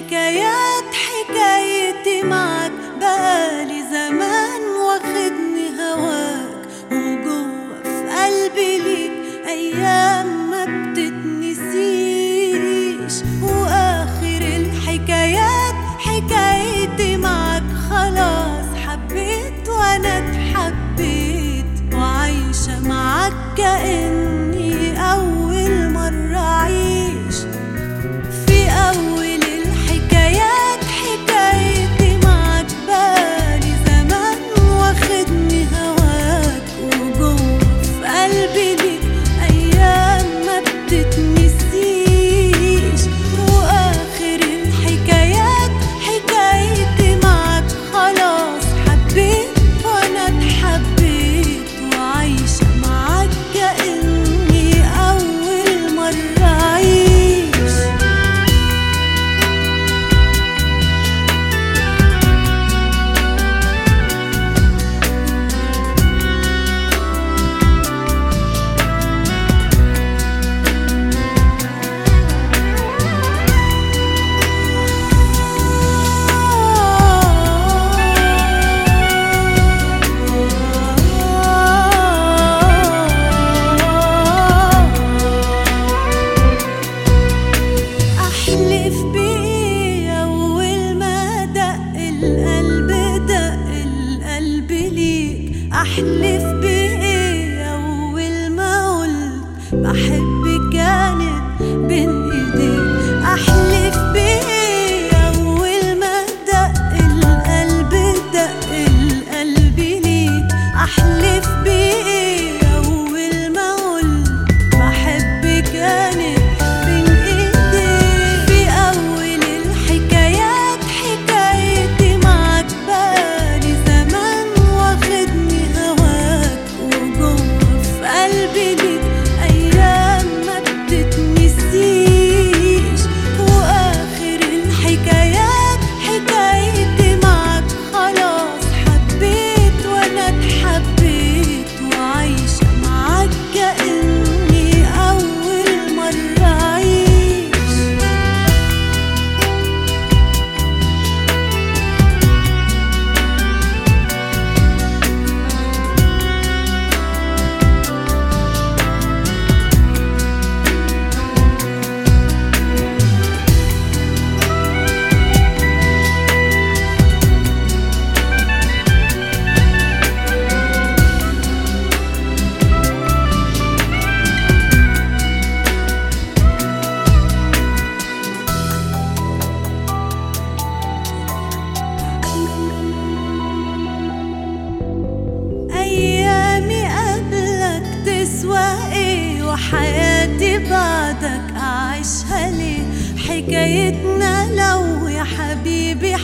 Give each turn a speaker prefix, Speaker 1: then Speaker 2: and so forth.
Speaker 1: حكايات حكايتي معك بقالي زمان واخدني هواك وجوه في قلبي ليك أيام ما بتنسى. حكايتنا لو يا حبيبي